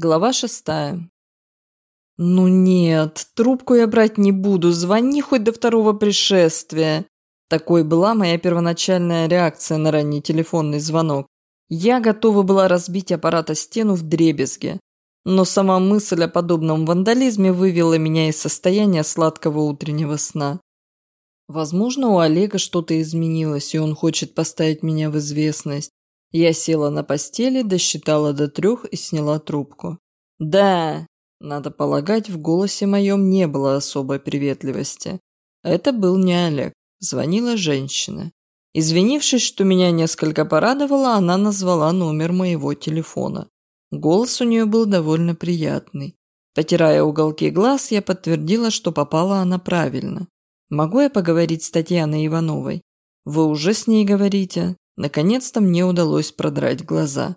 Глава шестая. «Ну нет, трубку я брать не буду, звони хоть до второго пришествия». Такой была моя первоначальная реакция на ранний телефонный звонок. Я готова была разбить аппарат о стену в дребезге. Но сама мысль о подобном вандализме вывела меня из состояния сладкого утреннего сна. Возможно, у Олега что-то изменилось, и он хочет поставить меня в известность. Я села на постели, досчитала до трех и сняла трубку. «Да!» Надо полагать, в голосе моем не было особой приветливости. Это был не Олег. Звонила женщина. Извинившись, что меня несколько порадовало, она назвала номер моего телефона. Голос у нее был довольно приятный. Потирая уголки глаз, я подтвердила, что попала она правильно. «Могу я поговорить с Татьяной Ивановой?» «Вы уже с ней говорите?» Наконец-то мне удалось продрать глаза.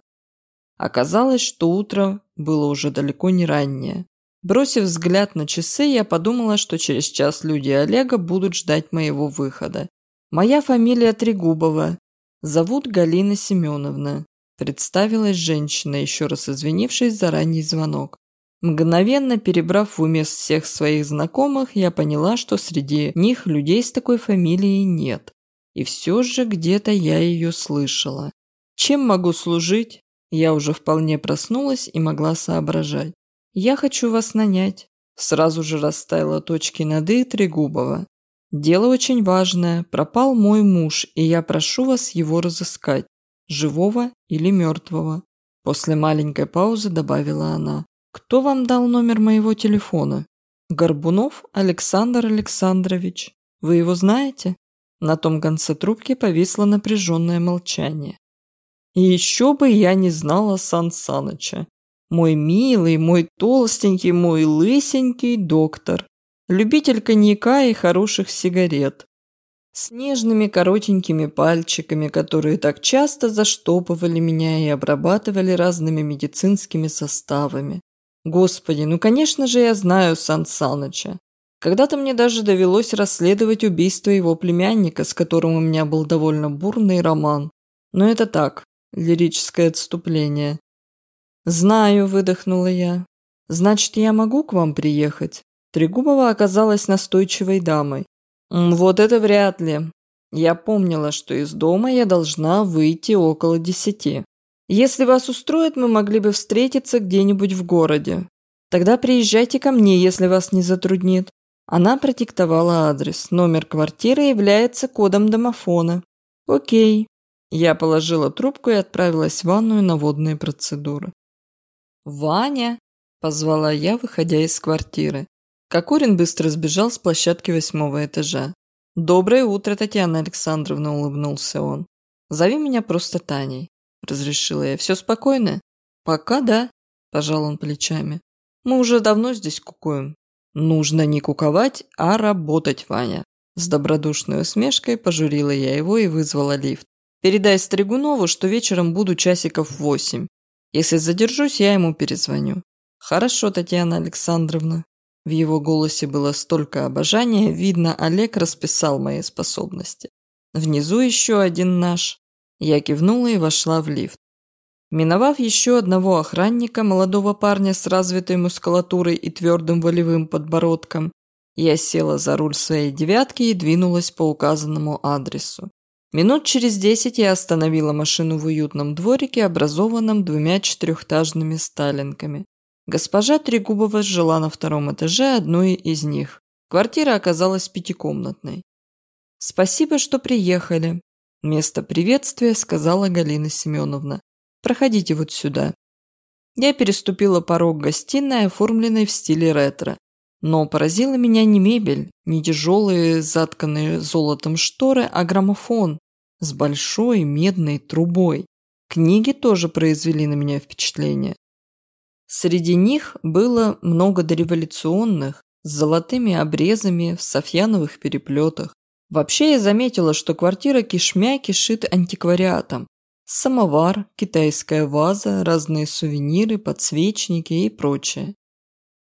Оказалось, что утро было уже далеко не раннее. Бросив взгляд на часы, я подумала, что через час люди Олега будут ждать моего выхода. «Моя фамилия Трегубова. Зовут Галина Семеновна», – представилась женщина, еще раз извинившись за ранний звонок. Мгновенно перебрав в уме всех своих знакомых, я поняла, что среди них людей с такой фамилией нет. И все же где-то я ее слышала. Чем могу служить? Я уже вполне проснулась и могла соображать. Я хочу вас нанять. Сразу же расставила точки над «и» Трегубова. Дело очень важное. Пропал мой муж, и я прошу вас его разыскать. Живого или мертвого. После маленькой паузы добавила она. Кто вам дал номер моего телефона? Горбунов Александр Александрович. Вы его знаете? На том конце трубки повисло напряженное молчание. И еще бы я не знала Сан Саныча. Мой милый, мой толстенький, мой лысенький доктор. Любитель коньяка и хороших сигарет. С нежными коротенькими пальчиками, которые так часто заштопывали меня и обрабатывали разными медицинскими составами. Господи, ну конечно же я знаю Сан Саныча. Когда-то мне даже довелось расследовать убийство его племянника, с которым у меня был довольно бурный роман. Но это так, лирическое отступление. «Знаю», – выдохнула я. «Значит, я могу к вам приехать?» Трегубова оказалась настойчивой дамой. «Вот это вряд ли. Я помнила, что из дома я должна выйти около десяти. Если вас устроит, мы могли бы встретиться где-нибудь в городе. Тогда приезжайте ко мне, если вас не затруднит. Она продиктовала адрес. Номер квартиры является кодом домофона. Окей. Я положила трубку и отправилась в ванную на водные процедуры. «Ваня!» – позвала я, выходя из квартиры. Кокорин быстро сбежал с площадки восьмого этажа. «Доброе утро, Татьяна Александровна», – улыбнулся он. «Зови меня просто Таней», – разрешила я. «Все спокойно?» «Пока да», – пожал он плечами. «Мы уже давно здесь кукуем. «Нужно не куковать, а работать, Ваня». С добродушной усмешкой пожурила я его и вызвала лифт. «Передай Стригунову, что вечером буду часиков восемь. Если задержусь, я ему перезвоню». «Хорошо, Татьяна Александровна». В его голосе было столько обожания, видно, Олег расписал мои способности. Внизу еще один наш. Я кивнула и вошла в лифт. Миновав еще одного охранника, молодого парня с развитой мускулатурой и твердым волевым подбородком, я села за руль своей девятки и двинулась по указанному адресу. Минут через десять я остановила машину в уютном дворике, образованном двумя четырехтажными сталинками. Госпожа Трегубова жила на втором этаже одной из них. Квартира оказалась пятикомнатной. «Спасибо, что приехали», – место приветствия сказала Галина Семеновна. Проходите вот сюда». Я переступила порог гостиной, оформленной в стиле ретро. Но поразила меня не мебель, не тяжелые, затканные золотом шторы, а граммофон с большой медной трубой. Книги тоже произвели на меня впечатление. Среди них было много дореволюционных, с золотыми обрезами в софьяновых переплетах. Вообще я заметила, что квартира кишмя кишит антиквариатом. Самовар, китайская ваза, разные сувениры, подсвечники и прочее.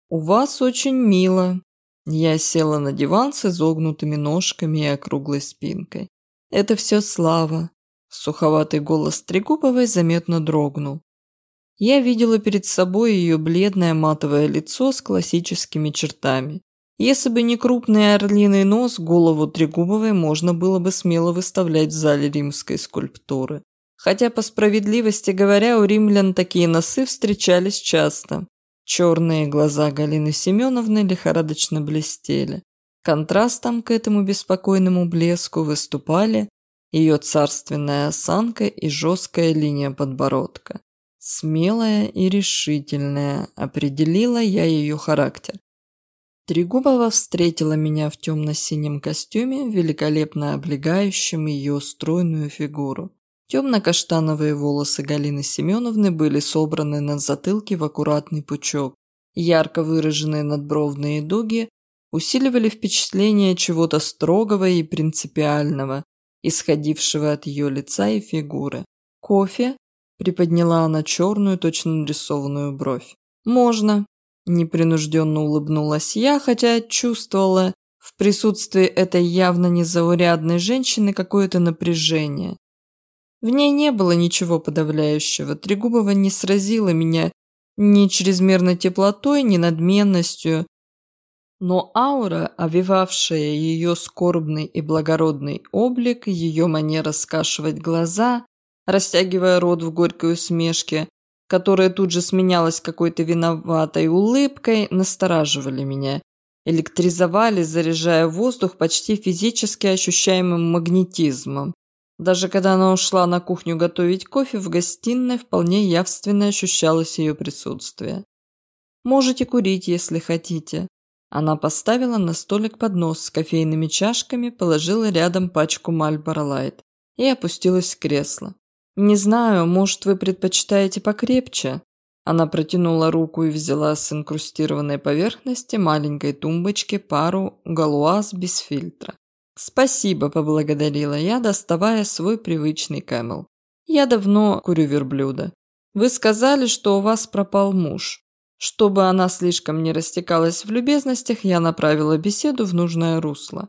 «У вас очень мило». Я села на диван с изогнутыми ножками и округлой спинкой. «Это все слава». Суховатый голос Трегубовой заметно дрогнул. Я видела перед собой ее бледное матовое лицо с классическими чертами. Если бы не крупный орлиный нос, голову Трегубовой можно было бы смело выставлять в зале римской скульптуры. Хотя, по справедливости говоря, у римлян такие носы встречались часто. Черные глаза Галины Семеновны лихорадочно блестели. Контрастом к этому беспокойному блеску выступали ее царственная осанка и жесткая линия подбородка. Смелая и решительная, определила я ее характер. Трегубова встретила меня в темно-синем костюме, великолепно облегающем ее стройную фигуру. Темно-каштановые волосы Галины Семеновны были собраны на затылке в аккуратный пучок. Ярко выраженные надбровные дуги усиливали впечатление чего-то строгого и принципиального, исходившего от ее лица и фигуры. «Кофе?» – приподняла она черную, точно нарисованную бровь. «Можно», Непринужденно улыбнулась я, хотя чувствовала в присутствии этой явно незаурядной женщины какое-то напряжение. В ней не было ничего подавляющего. Трегубова не сразила меня ни чрезмерной теплотой, ни надменностью. Но аура, овивавшая ее скорбный и благородный облик, ее манера скашивать глаза, растягивая рот в горькой усмешке, которая тут же сменялась какой-то виноватой улыбкой, настораживали меня. Электризовали, заряжая воздух почти физически ощущаемым магнетизмом. Даже когда она ушла на кухню готовить кофе, в гостиной вполне явственно ощущалось ее присутствие. «Можете курить, если хотите». Она поставила на столик поднос с кофейными чашками, положила рядом пачку Мальборо Лайт и опустилась в кресло. «Не знаю, может, вы предпочитаете покрепче?» Она протянула руку и взяла с инкрустированной поверхности маленькой тумбочки пару галуаз без фильтра. «Спасибо», – поблагодарила я, доставая свой привычный кэмел. «Я давно курю верблюда. Вы сказали, что у вас пропал муж. Чтобы она слишком не растекалась в любезностях, я направила беседу в нужное русло».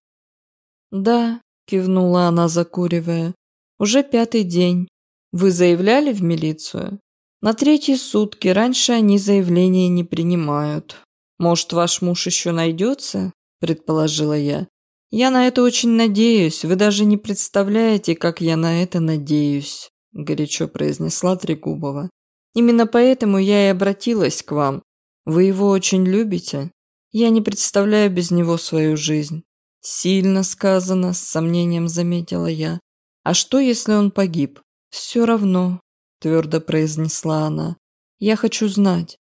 «Да», – кивнула она, закуривая, – «уже пятый день. Вы заявляли в милицию? На третьи сутки, раньше они заявления не принимают. Может, ваш муж еще найдется? Предположила я. Я на это очень надеюсь. Вы даже не представляете, как я на это надеюсь, горячо произнесла Трегубова. Именно поэтому я и обратилась к вам. Вы его очень любите? Я не представляю без него свою жизнь. Сильно сказано, с сомнением заметила я. А что, если он погиб? «Все равно», – твердо произнесла она. «Я хочу знать».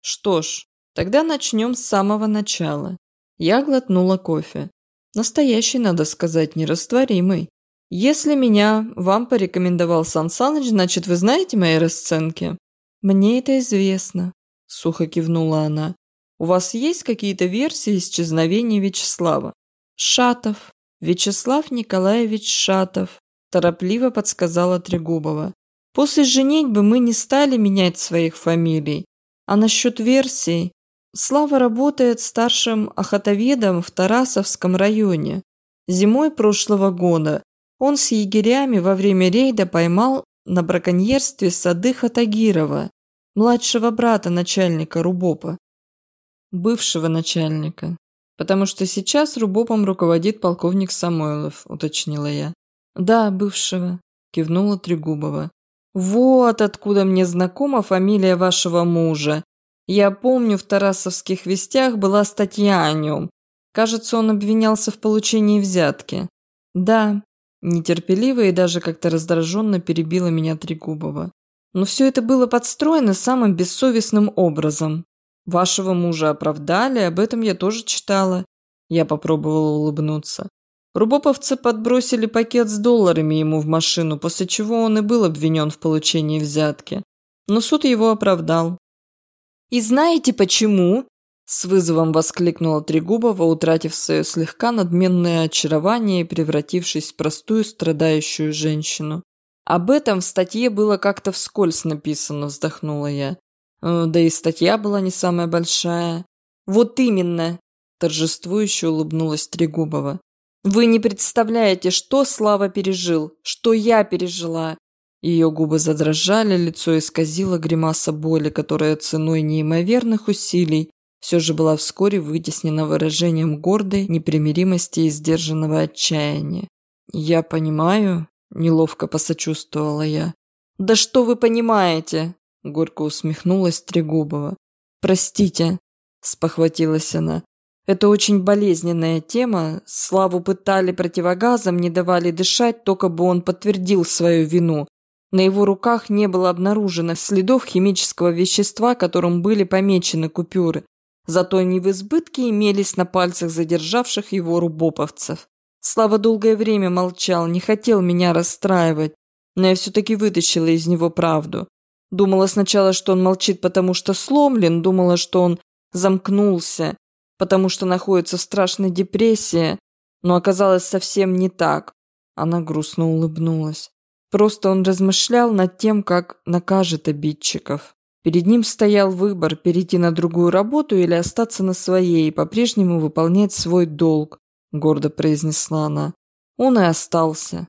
«Что ж, тогда начнем с самого начала». Я глотнула кофе. Настоящий, надо сказать, нерастворимый. Если меня вам порекомендовал Сан Саныч, значит, вы знаете мои расценки? Мне это известно, сухо кивнула она. У вас есть какие-то версии исчезновения Вячеслава? Шатов. Вячеслав Николаевич Шатов торопливо подсказала Трегубова. После женитьбы мы не стали менять своих фамилий. А насчет версий... Слава работает старшим охотоведом в Тарасовском районе. Зимой прошлого года он с егерями во время рейда поймал на браконьерстве Садыха Тагирова, младшего брата начальника Рубопа. Бывшего начальника. Потому что сейчас Рубопом руководит полковник Самойлов, уточнила я. «Да, бывшего», – кивнула Трегубова. «Вот откуда мне знакома фамилия вашего мужа. Я помню, в Тарасовских вестях была статья о нем. Кажется, он обвинялся в получении взятки». «Да», – нетерпеливо и даже как-то раздраженно перебила меня Трегубова. «Но все это было подстроено самым бессовестным образом. Вашего мужа оправдали, об этом я тоже читала». Я попробовала улыбнуться. Рубоповцы подбросили пакет с долларами ему в машину, после чего он и был обвинен в получении взятки. Но суд его оправдал. «И знаете почему?» С вызовом воскликнула Трегубова, утратив свое слегка надменное очарование и превратившись в простую страдающую женщину. «Об этом в статье было как-то вскользь написано», – вздохнула я. «Э, «Да и статья была не самая большая». «Вот именно!» – торжествующе улыбнулась Трегубова. Вы не представляете, что Слава пережил, что я пережила. Ее губы задрожали, лицо исказило гримаса боли, которая ценой неимоверных усилий все же была вскоре вытеснена выражением гордой непримиримости и сдержанного отчаяния. «Я понимаю», – неловко посочувствовала я. «Да что вы понимаете?» – горько усмехнулась Трегубова. «Простите», – спохватилась она. «Это очень болезненная тема. Славу пытали противогазом, не давали дышать, только бы он подтвердил свою вину. На его руках не было обнаружено следов химического вещества, которым были помечены купюры. Зато они в избытке имелись на пальцах задержавших его рубоповцев. Слава долгое время молчал, не хотел меня расстраивать, но я все-таки вытащила из него правду. Думала сначала, что он молчит, потому что сломлен, думала, что он замкнулся, потому что находится в страшной депрессии, но оказалось совсем не так. Она грустно улыбнулась. Просто он размышлял над тем, как накажет обидчиков. Перед ним стоял выбор перейти на другую работу или остаться на своей и по-прежнему выполнять свой долг, гордо произнесла она. Он и остался.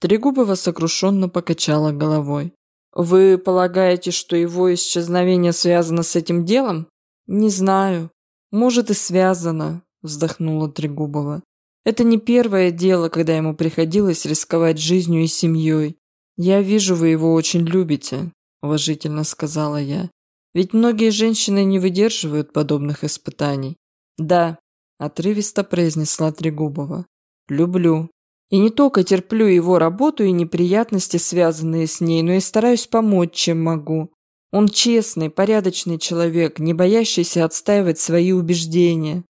Трегубова сокрушенно покачала головой. «Вы полагаете, что его исчезновение связано с этим делом?» «Не знаю. Может и связано», – вздохнула Трегубова. «Это не первое дело, когда ему приходилось рисковать жизнью и семьей. Я вижу, вы его очень любите уважительно сказала я. Ведь многие женщины не выдерживают подобных испытаний. Да, отрывисто произнесла Трегубова. Люблю. И не только терплю его работу и неприятности, связанные с ней, но и стараюсь помочь, чем могу. Он честный, порядочный человек, не боящийся отстаивать свои убеждения.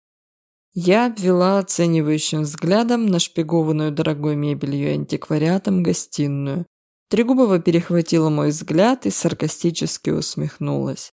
Я обвела оценивающим взглядом нашпигованную дорогой мебелью и антиквариатом гостиную. Трегубова перехватила мой взгляд и саркастически усмехнулась.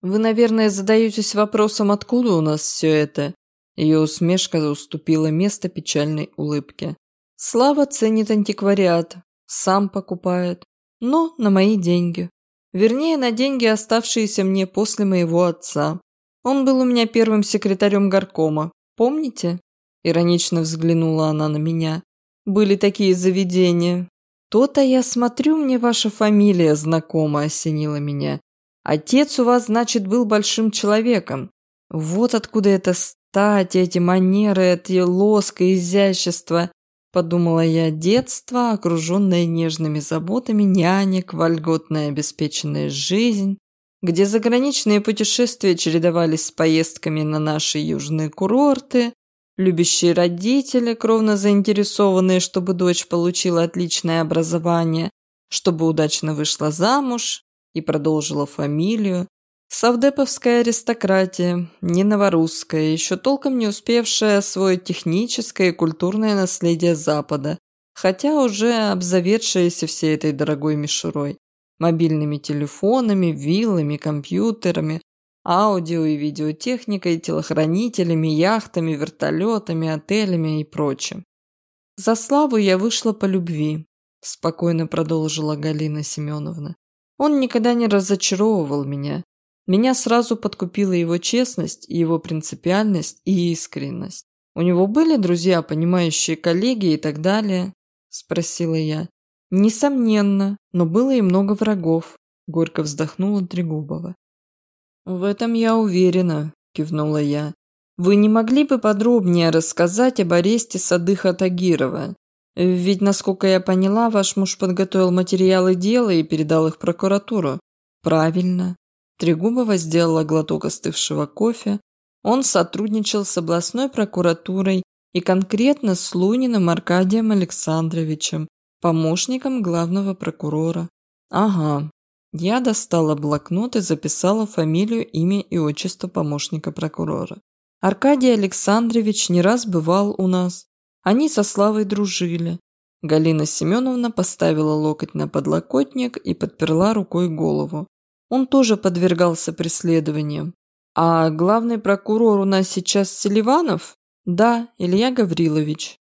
«Вы, наверное, задаетесь вопросом, откуда у нас все это?» Ее усмешка уступила место печальной улыбке. «Слава ценит антиквариат, сам покупает, но на мои деньги. Вернее, на деньги, оставшиеся мне после моего отца. Он был у меня первым секретарем горкома, помните?» Иронично взглянула она на меня. «Были такие заведения, «То-то я смотрю, мне ваша фамилия знакома осенила меня. Отец у вас, значит, был большим человеком. Вот откуда эта стать, эти манеры, эти лоск и изящество». Подумала я, детство, окруженное нежными заботами нянек, вольготная обеспеченная жизнь, где заграничные путешествия чередовались с поездками на наши южные курорты, любящие родители, кровно заинтересованные, чтобы дочь получила отличное образование, чтобы удачно вышла замуж и продолжила фамилию. Савдеповская аристократия, не новорусская, еще толком не успевшая освоить техническое и культурное наследие Запада, хотя уже обзаведшаяся всей этой дорогой мишурой. Мобильными телефонами, виллами, компьютерами, аудио и видеотехникой, телохранителями, яхтами, вертолетами, отелями и прочим. За славу я вышла по любви, спокойно продолжила Галина Семеновна. Он никогда не разочаровывал меня. Меня сразу подкупила его честность, его принципиальность и искренность. У него были друзья, понимающие коллеги и так далее? Спросила я. Несомненно, но было и много врагов, горько вздохнула Трегубова. «В этом я уверена», – кивнула я. «Вы не могли бы подробнее рассказать об аресте Садыха Тагирова? Ведь, насколько я поняла, ваш муж подготовил материалы дела и передал их прокуратуру». «Правильно». Трегубова сделала глоток остывшего кофе. Он сотрудничал с областной прокуратурой и конкретно с Луниным Аркадием Александровичем, помощником главного прокурора. «Ага, я достала блокнот и записала фамилию, имя и отчество помощника прокурора. Аркадий Александрович не раз бывал у нас. Они со Славой дружили. Галина Семеновна поставила локоть на подлокотник и подперла рукой голову. Он тоже подвергался преследованиям. А главный прокурор у нас сейчас Селиванов? Да, Илья Гаврилович.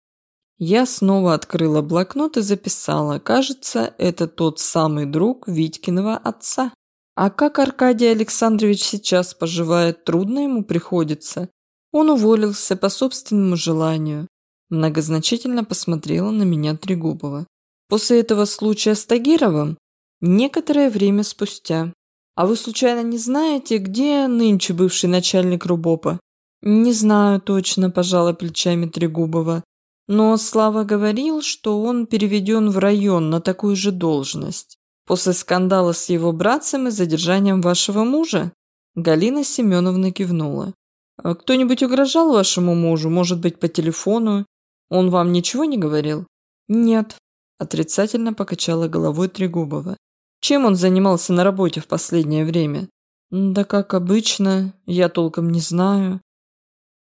Я снова открыла блокнот и записала. Кажется, это тот самый друг Витькиного отца. А как Аркадий Александрович сейчас поживает, трудно ему приходится. Он уволился по собственному желанию. Многозначительно посмотрела на меня Трегубова. После этого случая с Тагировым? Некоторое время спустя. А вы случайно не знаете, где нынче бывший начальник Рубопа? Не знаю точно, пожала плечами Трегубова. Но Слава говорил, что он переведен в район на такую же должность. После скандала с его братцем и задержанием вашего мужа? Галина Семеновна кивнула. «А «Кто-нибудь угрожал вашему мужу, может быть, по телефону? Он вам ничего не говорил?» «Нет», – отрицательно покачала головой Трегубова. «Чем он занимался на работе в последнее время?» «Да как обычно, я толком не знаю».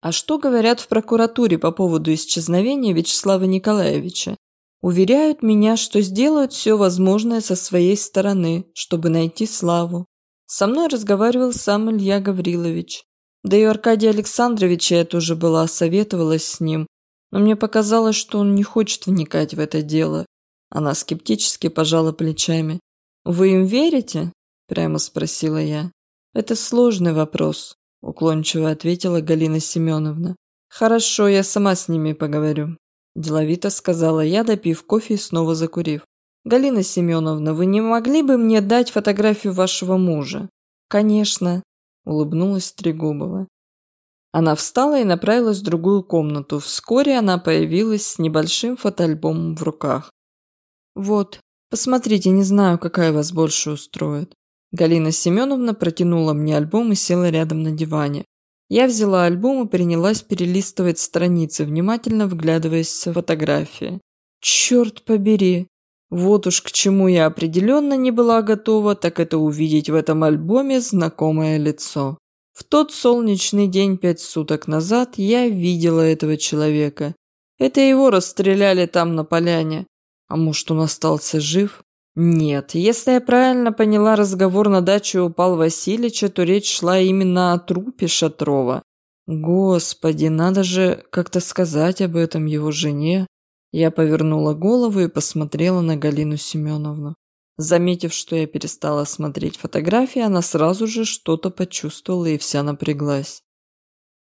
«А что говорят в прокуратуре по поводу исчезновения Вячеслава Николаевича?» Уверяют меня, что сделают все возможное со своей стороны, чтобы найти Славу. Со мной разговаривал сам Илья Гаврилович. Да и Аркадий Александрович я тоже была, советовалась с ним. Но мне показалось, что он не хочет вникать в это дело. Она скептически пожала плечами. «Вы им верите?» – прямо спросила я. «Это сложный вопрос», – уклончиво ответила Галина Семеновна. «Хорошо, я сама с ними поговорю». Деловито сказала я, допив кофе и снова закурив. «Галина Семеновна, вы не могли бы мне дать фотографию вашего мужа?» «Конечно», – улыбнулась Трегубова. Она встала и направилась в другую комнату. Вскоре она появилась с небольшим фотоальбомом в руках. «Вот, посмотрите, не знаю, какая вас больше устроит». Галина Семеновна протянула мне альбом и села рядом на диване. Я взяла альбом и принялась перелистывать страницы, внимательно вглядываясь в фотографии. Черт побери! Вот уж к чему я определенно не была готова, так это увидеть в этом альбоме знакомое лицо. В тот солнечный день пять суток назад я видела этого человека. Это его расстреляли там на поляне. А может, он остался жив? Нет, если я правильно поняла разговор на даче у Пал Васильевича, то речь шла именно о трупе Шатрова. Господи, надо же как-то сказать об этом его жене. Я повернула голову и посмотрела на Галину Семеновну. Заметив, что я перестала смотреть фотографии, она сразу же что-то почувствовала и вся напряглась.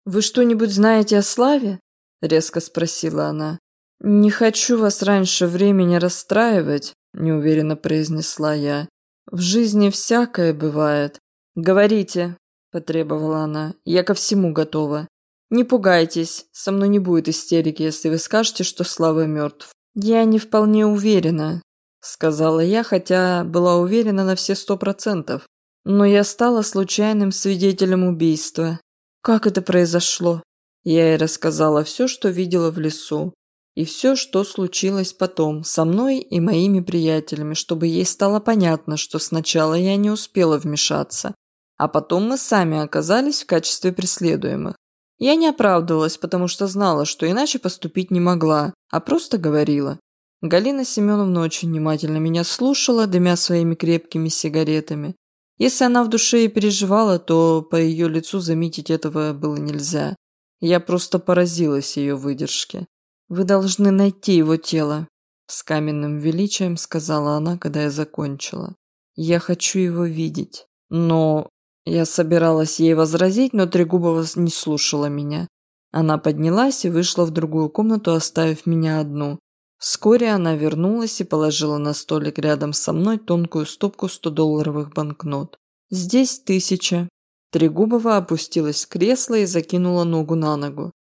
«Вы что-нибудь знаете о Славе?» – резко спросила она. «Не хочу вас раньше времени расстраивать, неуверенно произнесла я. В жизни всякое бывает. Говорите, потребовала она. Я ко всему готова. Не пугайтесь, со мной не будет истерики, если вы скажете, что Слава мертв. Я не вполне уверена, сказала я, хотя была уверена на все сто процентов. Но я стала случайным свидетелем убийства. Как это произошло? Я ей рассказала все, что видела в лесу и все, что случилось потом со мной и моими приятелями, чтобы ей стало понятно, что сначала я не успела вмешаться, а потом мы сами оказались в качестве преследуемых. Я не оправдывалась, потому что знала, что иначе поступить не могла, а просто говорила. Галина Семеновна очень внимательно меня слушала, дымя своими крепкими сигаретами. Если она в душе и переживала, то по ее лицу заметить этого было нельзя. Я просто поразилась ее выдержке. «Вы должны найти его тело», – с каменным величием сказала она, когда я закончила. «Я хочу его видеть». Но я собиралась ей возразить, но Трегубова не слушала меня. Она поднялась и вышла в другую комнату, оставив меня одну. Вскоре она вернулась и положила на столик рядом со мной тонкую стопку 100-долларовых банкнот. «Здесь тысяча». Трегубова опустилась в кресло и закинула ногу на ногу.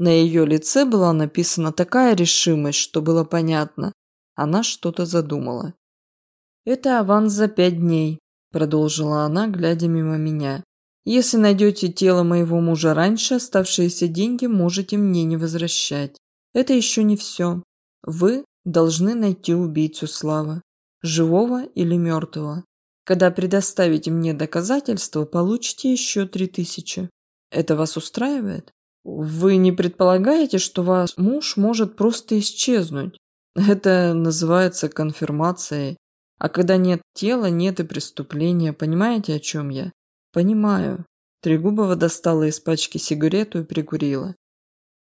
На ее лице была написана такая решимость, что было понятно. Она что-то задумала. «Это аванс за пять дней», – продолжила она, глядя мимо меня. «Если найдете тело моего мужа раньше, оставшиеся деньги можете мне не возвращать. Это еще не все. Вы должны найти убийцу Славы, живого или мертвого. Когда предоставите мне доказательства, получите еще три тысячи. Это вас устраивает?» Вы не предполагаете, что ваш муж может просто исчезнуть? Это называется конфирмацией. А когда нет тела, нет и преступления. Понимаете, о чем я? Понимаю. Трегубова достала из пачки сигарету и прикурила.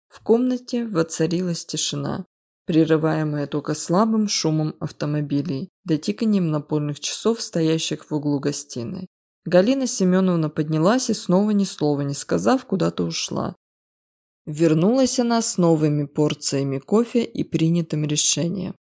В комнате воцарилась тишина, прерываемая только слабым шумом автомобилей, да тиканием напольных часов, стоящих в углу гостиной. Галина Семеновна поднялась и снова ни слова не сказав, куда-то ушла. Вернулась она с новыми порциями кофе и принятым решением.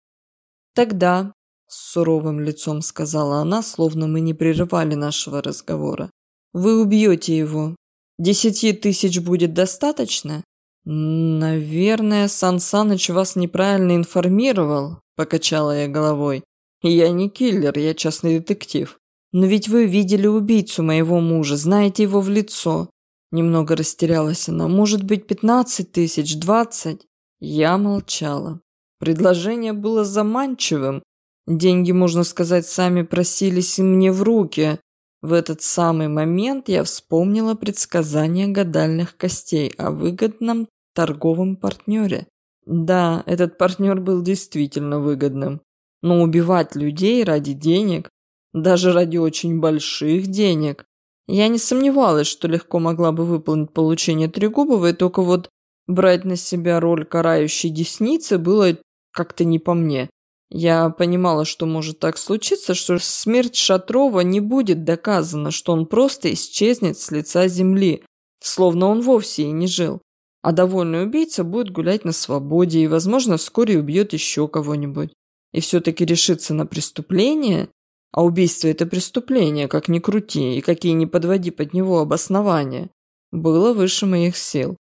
Тогда, с суровым лицом сказала она, словно мы не прерывали нашего разговора, вы убьете его. Десяти тысяч будет достаточно? Наверное, Сан Саныч вас неправильно информировал, покачала я головой. Я не киллер, я частный детектив. Но ведь вы видели убийцу моего мужа, знаете его в лицо. Немного растерялась она. Может быть, пятнадцать тысяч, двадцать? Я молчала. Предложение было заманчивым. Деньги, можно сказать, сами просились мне в руки. В этот самый момент я вспомнила предсказание гадальных костей о выгодном торговом партнере. Да, этот партнер был действительно выгодным. Но убивать людей ради денег, даже ради очень больших денег, я не сомневалась, что легко могла бы выполнить получение Трегубовой, только вот брать на себя роль карающей десницы было как-то не по мне. Я понимала, что может так случиться, что смерть Шатрова не будет доказана, что он просто исчезнет с лица земли, словно он вовсе и не жил. А довольный убийца будет гулять на свободе и, возможно, вскоре убьет еще кого-нибудь. И все-таки решиться на преступление, а убийство это преступление, как ни крути, и какие ни подводи под него обоснования, было выше моих сил.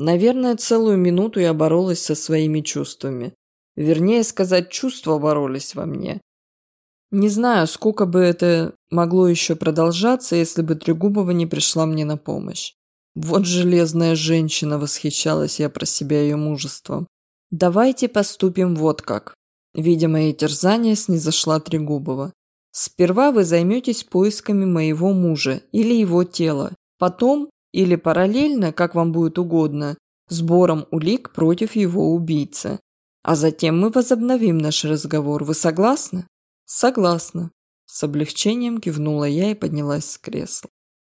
Наверное, целую минуту я боролась со своими чувствами. Вернее сказать, чувства боролись во мне. Не знаю, сколько бы это могло еще продолжаться, если бы Трегубова не пришла мне на помощь. Вот железная женщина, восхищалась я про себя ее мужеством. Давайте поступим вот как. Видя мои терзания, снизошла Трегубова. Сперва вы займетесь поисками моего мужа или его тела. Потом, или параллельно, как вам будет угодно, сбором улик против его убийцы. А затем мы возобновим наш разговор. Вы согласны? Согласна. С облегчением кивнула я и поднялась с кресла.